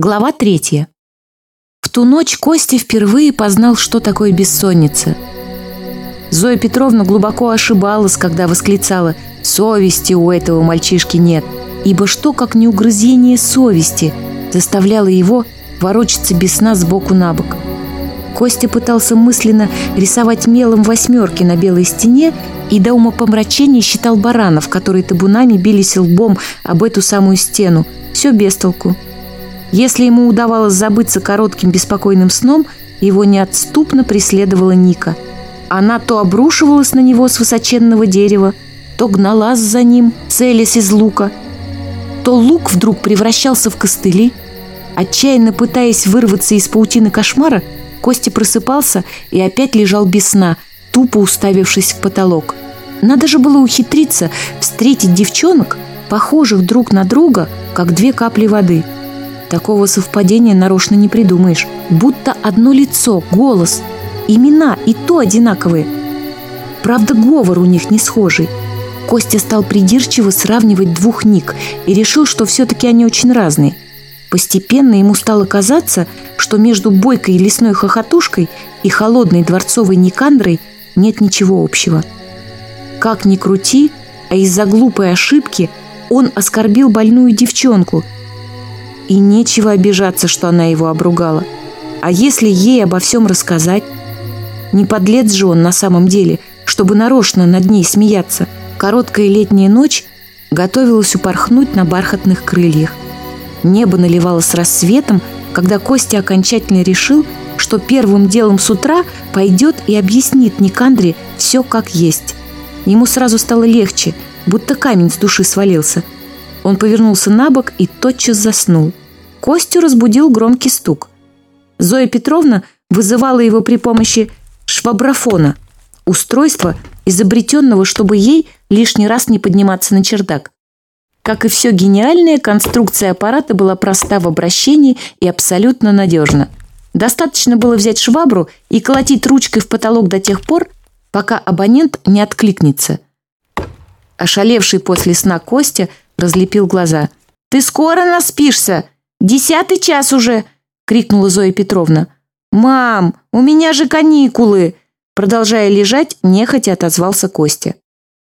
Глава третья. В ту ночь Костя впервые познал, что такое бессонница. Зоя Петровна глубоко ошибалась, когда восклицала «Совести у этого мальчишки нет», ибо что, как не угрызение совести, заставляло его ворочаться без сна сбоку на бок. Костя пытался мысленно рисовать мелом восьмерки на белой стене и до умопомрачения считал баранов, которые табунами бились лбом об эту самую стену. Все без толку. Если ему удавалось забыться коротким беспокойным сном, его неотступно преследовала Ника. Она то обрушивалась на него с высоченного дерева, то гналась за ним, целясь из лука, то лук вдруг превращался в костыли. Отчаянно пытаясь вырваться из паутины кошмара, Костя просыпался и опять лежал без сна, тупо уставившись в потолок. Надо же было ухитриться встретить девчонок, похожих друг на друга, как две капли воды – Такого совпадения нарочно не придумаешь. Будто одно лицо, голос, имена и то одинаковые. Правда, говор у них не схожий. Костя стал придирчиво сравнивать двух ник и решил, что все-таки они очень разные. Постепенно ему стало казаться, что между бойкой лесной хохотушкой и холодной дворцовой Никандрой нет ничего общего. Как ни крути, а из-за глупой ошибки он оскорбил больную девчонку – и нечего обижаться, что она его обругала. А если ей обо всем рассказать? Не подлец же он на самом деле, чтобы нарочно над ней смеяться. Короткая летняя ночь готовилась упорхнуть на бархатных крыльях. Небо наливалось с рассветом, когда Костя окончательно решил, что первым делом с утра пойдет и объяснит Никандре все как есть. Ему сразу стало легче, будто камень с души свалился – он повернулся на бок и тотчас заснул. Костю разбудил громкий стук. Зоя Петровна вызывала его при помощи швабрафона устройства, изобретенного, чтобы ей лишний раз не подниматься на чердак. Как и все гениальное, конструкция аппарата была проста в обращении и абсолютно надежна. Достаточно было взять швабру и колотить ручкой в потолок до тех пор, пока абонент не откликнется. Ошалевший после сна Костя – разлепил глаза. «Ты скоро наспишься! Десятый час уже!» — крикнула Зоя Петровна. «Мам, у меня же каникулы!» Продолжая лежать, нехотя отозвался Костя.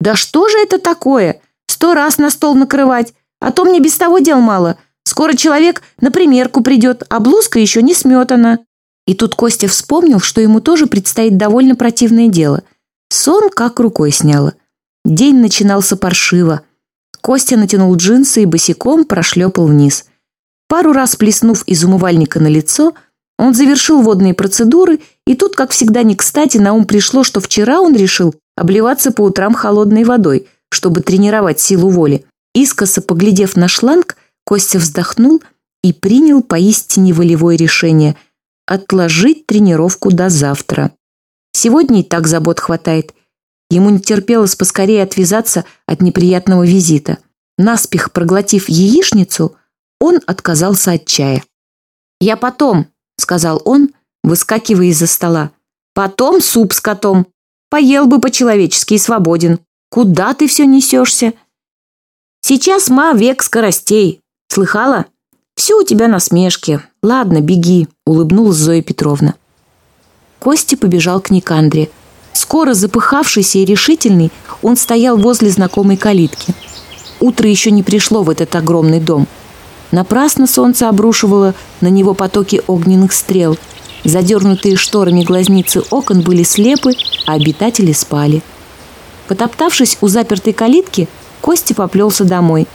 «Да что же это такое? Сто раз на стол накрывать, а то мне без того дел мало. Скоро человек на примерку придет, а блузка еще не сметана». И тут Костя вспомнил, что ему тоже предстоит довольно противное дело. Сон как рукой сняло. День начинался паршиво. Костя натянул джинсы и босиком прошлепал вниз. Пару раз плеснув из умывальника на лицо, он завершил водные процедуры, и тут, как всегда не кстати, на ум пришло, что вчера он решил обливаться по утрам холодной водой, чтобы тренировать силу воли. Искоса поглядев на шланг, Костя вздохнул и принял поистине волевое решение – отложить тренировку до завтра. Сегодня и так забот хватает. Ему не терпелось поскорее отвязаться от неприятного визита. Наспех проглотив яичницу, он отказался от чая. «Я потом», — сказал он, выскакивая из-за стола. «Потом суп с котом. Поел бы по-человечески и свободен. Куда ты все несешься?» «Сейчас, ма, век скоростей. Слыхала? Все у тебя на насмешки. Ладно, беги», — улыбнулась Зоя Петровна. Костя побежал к Никандре. Скоро запыхавшийся и решительный, он стоял возле знакомой калитки. Утро еще не пришло в этот огромный дом. Напрасно солнце обрушивало на него потоки огненных стрел. Задернутые шторами глазницы окон были слепы, а обитатели спали. Потоптавшись у запертой калитки, Костя поплелся домой.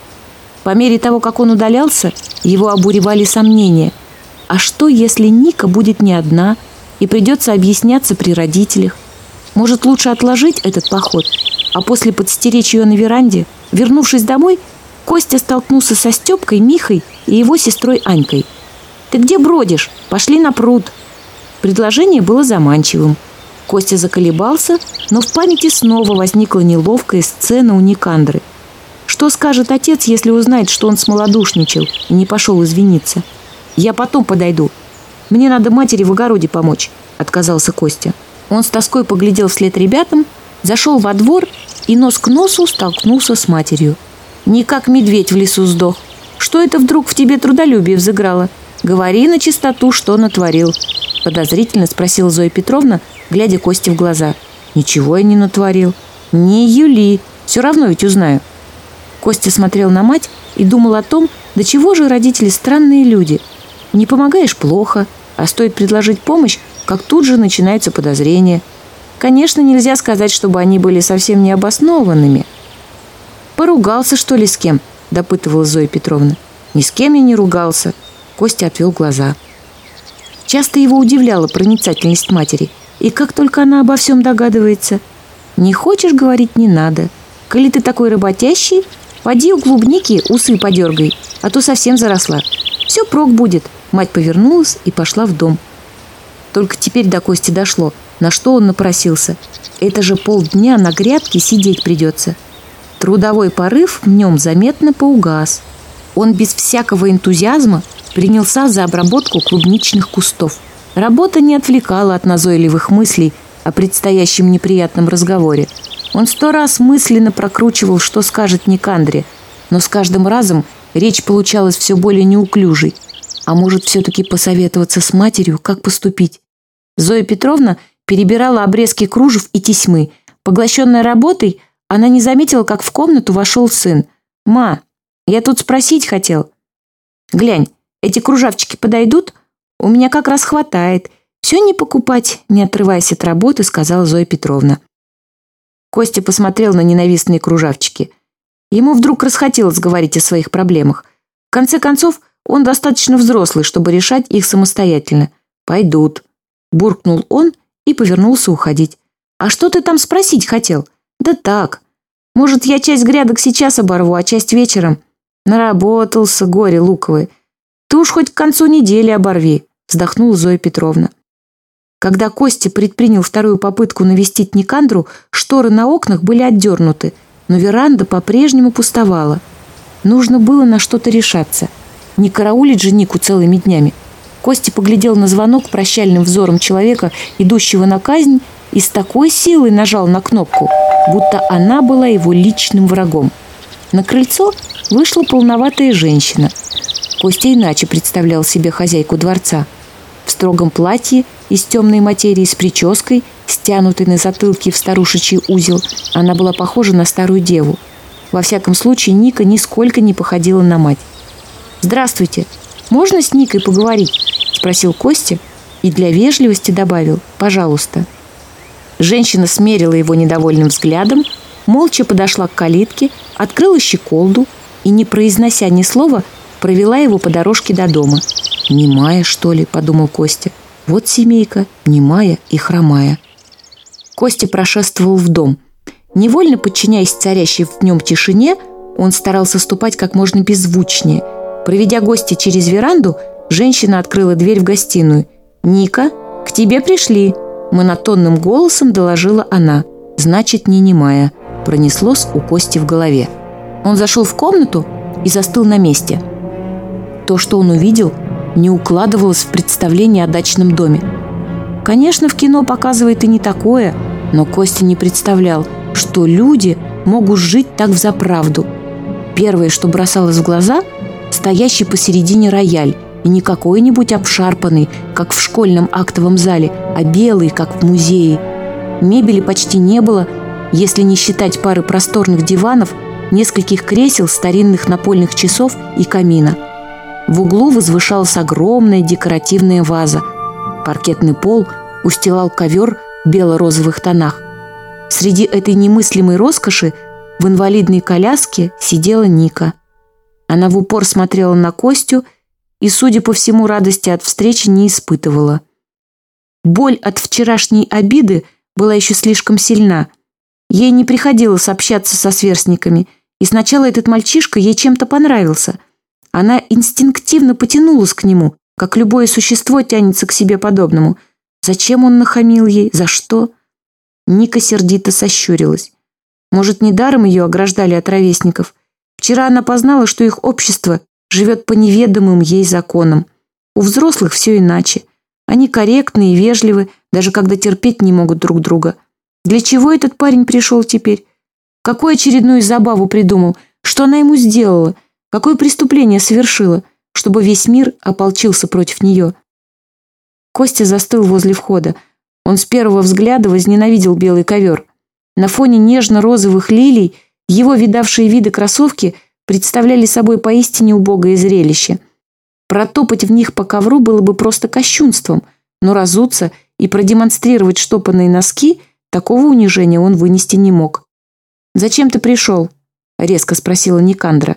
По мере того, как он удалялся, его обуревали сомнения. А что, если Ника будет не одна и придется объясняться при родителях? Может, лучше отложить этот поход, а после подстеречь ее на веранде? Вернувшись домой, Костя столкнулся со Степкой, Михой и его сестрой Анькой. «Ты где бродишь? Пошли на пруд!» Предложение было заманчивым. Костя заколебался, но в памяти снова возникла неловкая сцена у Никандры. Что скажет отец, если узнает, что он смолодушничал и не пошел извиниться? «Я потом подойду. Мне надо матери в огороде помочь», — отказался Костя. Он с тоской поглядел вслед ребятам, зашел во двор и нос к носу столкнулся с матерью. «Не как медведь в лесу сдох. Что это вдруг в тебе трудолюбие взыграло? Говори на чистоту, что натворил», – подозрительно спросила Зоя Петровна, глядя Кости в глаза. «Ничего я не натворил. Не Юли. Все равно ведь узнаю». Костя смотрел на мать и думал о том, до чего же родители странные люди. Не помогаешь – плохо, а стоит предложить помощь, как тут же начинаются подозрения. Конечно, нельзя сказать, чтобы они были совсем необоснованными. «Поругался, что ли, с кем?» – допытывала Зоя Петровна. «Ни с кем я не ругался». Костя отвел глаза. Часто его удивляла проницательность матери. И как только она обо всем догадывается. «Не хочешь говорить, не надо. Коли ты такой работящий, поди у клубники усы подергай, а то совсем заросла. Все прок будет». Мать повернулась и пошла в дом – только теперь до Кости дошло, на что он напросился. Это же полдня на грядке сидеть придется. Трудовой порыв в нем заметно поугас. Он без всякого энтузиазма принялся за обработку клубничных кустов. Работа не отвлекала от назойливых мыслей о предстоящем неприятном разговоре. Он сто раз мысленно прокручивал, что скажет Никандре, но с каждым разом речь получалась все более неуклюжей – а может, все-таки посоветоваться с матерью, как поступить? Зоя Петровна перебирала обрезки кружев и тесьмы. Поглощенная работой, она не заметила, как в комнату вошел сын. «Ма, я тут спросить хотел». «Глянь, эти кружавчики подойдут? У меня как раз хватает. Все не покупать, не отрываясь от работы», — сказала Зоя Петровна. Костя посмотрел на ненавистные кружавчики. Ему вдруг расхотелось говорить о своих проблемах. В конце концов, он достаточно взрослый, чтобы решать их самостоятельно. Пойдут. Буркнул он и повернулся уходить. А что ты там спросить хотел? Да так. Может, я часть грядок сейчас оборву, а часть вечером. Наработался горе луковое. Ты уж хоть к концу недели оборви, вздохнула Зоя Петровна. Когда Костя предпринял вторую попытку навестить Никандру, шторы на окнах были отдернуты, но веранда по-прежнему пустовала. Нужно было на что-то решаться – не караулить же Нику целыми днями. Костя поглядел на звонок прощальным взором человека, идущего на казнь, и с такой силой нажал на кнопку, будто она была его личным врагом. На крыльцо вышла полноватая женщина. Костя иначе представлял себе хозяйку дворца. В строгом платье из темной материи с прической, стянутой на затылке в старушечий узел, она была похожа на старую деву. Во всяком случае, Ника нисколько не походила на мать. Здравствуйте. Можно с Никой поговорить? Спросил Костя и для вежливости добавил «пожалуйста». Женщина смерила его недовольным взглядом, молча подошла к калитке, открыла щеколду и, не произнося ни слова, провела его по дорожке до дома. «Немая, что ли?» – подумал Костя. «Вот семейка, немая и хромая». Костя прошествовал в дом. Невольно подчиняясь царящей в нем тишине, он старался ступать как можно беззвучнее – Проведя гостя через веранду, женщина открыла дверь в гостиную. «Ника, к тебе пришли!» Монотонным голосом доложила она. «Значит, не немая». Пронеслось у Кости в голове. Он зашел в комнату и застыл на месте. То, что он увидел, не укладывалось в представление о дачном доме. Конечно, в кино показывает и не такое, но Костя не представлял, что люди могут жить так взаправду. Первое, что бросалось в глаза – стоящий посередине рояль, и не какой-нибудь обшарпанный, как в школьном актовом зале, а белый, как в музее. Мебели почти не было, если не считать пары просторных диванов, нескольких кресел, старинных напольных часов и камина. В углу возвышалась огромная декоративная ваза. Паркетный пол устилал ковер в бело-розовых тонах. Среди этой немыслимой роскоши в инвалидной коляске сидела Ника – она в упор смотрела на Костю и, судя по всему, радости от встречи не испытывала. Боль от вчерашней обиды была еще слишком сильна. Ей не приходилось общаться со сверстниками, и сначала этот мальчишка ей чем-то понравился. Она инстинктивно потянулась к нему, как любое существо тянется к себе подобному. Зачем он нахамил ей? За что? Ника сердито сощурилась. Может, недаром ее ограждали от ровесников – Вчера она познала, что их общество живет по неведомым ей законам. У взрослых все иначе. Они корректны и вежливы, даже когда терпеть не могут друг друга. Для чего этот парень пришел теперь? Какую очередную забаву придумал? Что она ему сделала? Какое преступление совершила, чтобы весь мир ополчился против нее? Костя застыл возле входа. Он с первого взгляда возненавидел белый ковер. На фоне нежно-розовых лилий – его видавшие виды кроссовки представляли собой поистине убогое зрелище. Протопать в них по ковру было бы просто кощунством, но разуться и продемонстрировать штопанные носки такого унижения он вынести не мог. «Зачем ты пришел?» – резко спросила Никандра.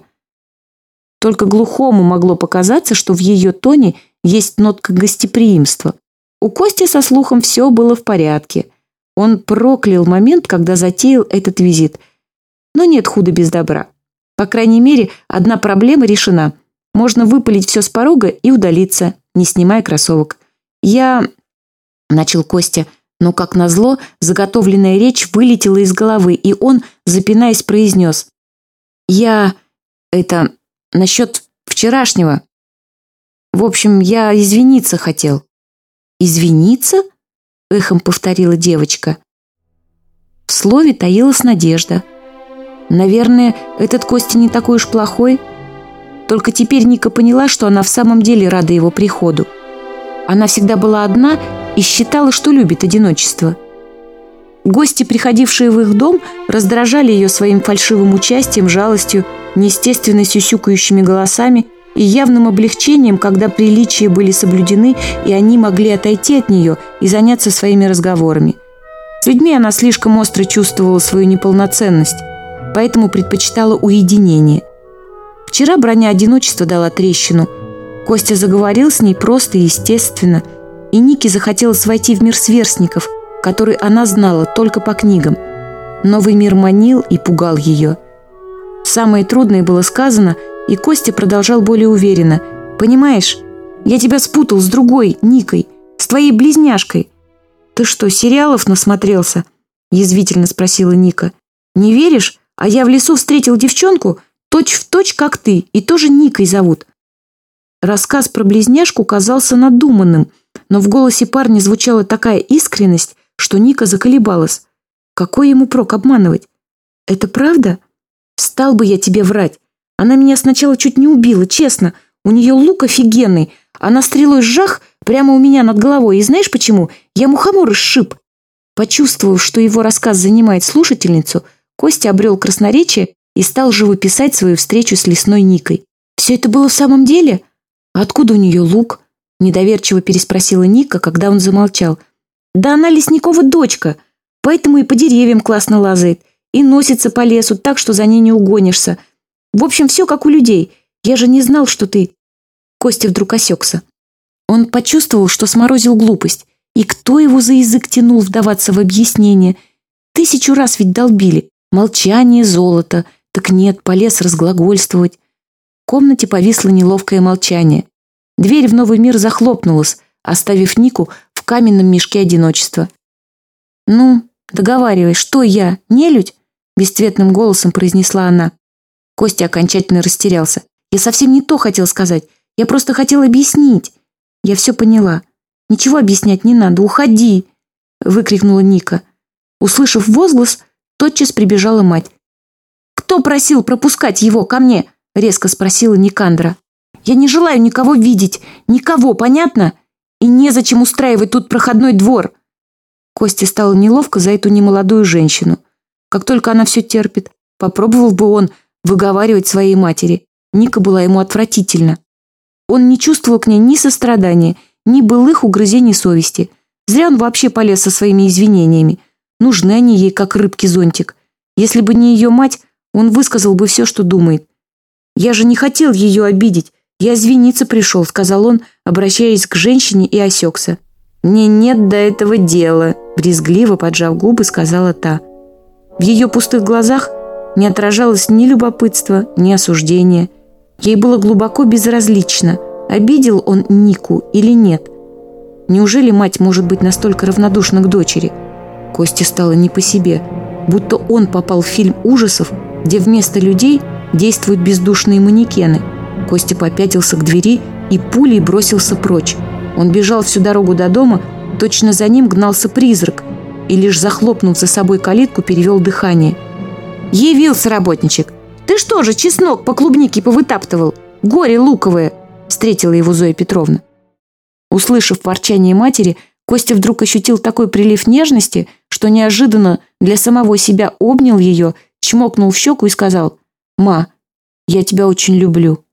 Только глухому могло показаться, что в ее тоне есть нотка гостеприимства. У Кости со слухом все было в порядке. Он проклял момент, когда затеял этот визит – но нет худа без добра. По крайней мере, одна проблема решена. Можно выпалить все с порога и удалиться, не снимая кроссовок. «Я...» – начал Костя, но, как назло, заготовленная речь вылетела из головы, и он, запинаясь, произнес. «Я... это... насчет вчерашнего. В общем, я извиниться хотел». «Извиниться?» – эхом повторила девочка. В слове таилась надежда – Наверное, этот Костя не такой уж плохой. Только теперь Ника поняла, что она в самом деле рада его приходу. Она всегда была одна и считала, что любит одиночество. Гости, приходившие в их дом, раздражали ее своим фальшивым участием, жалостью, неестественно сюсюкающими голосами и явным облегчением, когда приличия были соблюдены, и они могли отойти от нее и заняться своими разговорами. С людьми она слишком остро чувствовала свою неполноценность, поэтому предпочитала уединение. Вчера броня одиночества дала трещину. Костя заговорил с ней просто и естественно. И Нике захотелось войти в мир сверстников, который она знала только по книгам. Новый мир манил и пугал ее. Самое трудное было сказано, и Костя продолжал более уверенно. «Понимаешь, я тебя спутал с другой, Никой, с твоей близняшкой». «Ты что, сериалов насмотрелся?» – язвительно спросила Ника. «Не веришь? А я в лесу встретил девчонку, точь-в-точь, точь, как ты, и тоже Никой зовут». Рассказ про близняшку казался надуманным, но в голосе парня звучала такая искренность, что Ника заколебалась. Какой ему прок обманывать? Это правда? Встал бы я тебе врать. Она меня сначала чуть не убила, честно. У нее лук офигенный. Она стрелой жах прямо у меня над головой. И знаешь почему? Я мухоморы сшиб. Почувствовав, что его рассказ занимает слушательницу, Костя обрел красноречие и стал живописать свою встречу с лесной Никой. «Все это было в самом деле? Откуда у нее лук?» – недоверчиво переспросила Ника, когда он замолчал. «Да она Лесникова дочка, поэтому и по деревьям классно лазает, и носится по лесу так, что за ней не угонишься. В общем, все как у людей. Я же не знал, что ты...» Костя вдруг осекся. Он почувствовал, что сморозил глупость. И кто его за язык тянул вдаваться в объяснение? Тысячу раз ведь долбили. Молчание золото. Так нет, полез разглагольствовать. В комнате повисло неловкое молчание. Дверь в новый мир захлопнулась, оставив Нику в каменном мешке одиночества. «Ну, договаривай, что я, нелюдь?» бесцветным голосом произнесла она. Костя окончательно растерялся. «Я совсем не то хотел сказать. Я просто хотел объяснить. Я все поняла. Ничего объяснять не надо. Уходи!» выкрикнула Ника. Услышав возглас, Тотчас прибежала мать. «Кто просил пропускать его ко мне?» — резко спросила Никандра. «Я не желаю никого видеть. Никого, понятно? И незачем устраивать тут проходной двор». Косте стало неловко за эту немолодую женщину. Как только она все терпит, попробовал бы он выговаривать своей матери. Ника была ему отвратительна. Он не чувствовал к ней ни сострадания, ни былых угрызений совести. Зря он вообще полез со своими извинениями. Нужны они ей, как рыбки зонтик. Если бы не ее мать, он высказал бы все, что думает. «Я же не хотел ее обидеть. Я извиниться пришел», — сказал он, обращаясь к женщине и осекся. «Мне нет до этого дела», — брезгливо поджав губы, сказала та. В ее пустых глазах не отражалось ни любопытства, ни осуждения. Ей было глубоко безразлично, обидел он Нику или нет. Неужели мать может быть настолько равнодушна к дочери — Кости стало не по себе, будто он попал в фильм ужасов, где вместо людей действуют бездушные манекены. Костя попятился к двери и пулей бросился прочь. Он бежал всю дорогу до дома, точно за ним гнался призрак и лишь захлопнув за собой калитку, перевел дыхание. «Явился работничек! Ты что же чеснок по клубнике повытаптывал? Горе луковое!» – встретила его Зоя Петровна. Услышав ворчание матери – Костя вдруг ощутил такой прилив нежности, что неожиданно для самого себя обнял ее, чмокнул в щеку и сказал «Ма, я тебя очень люблю».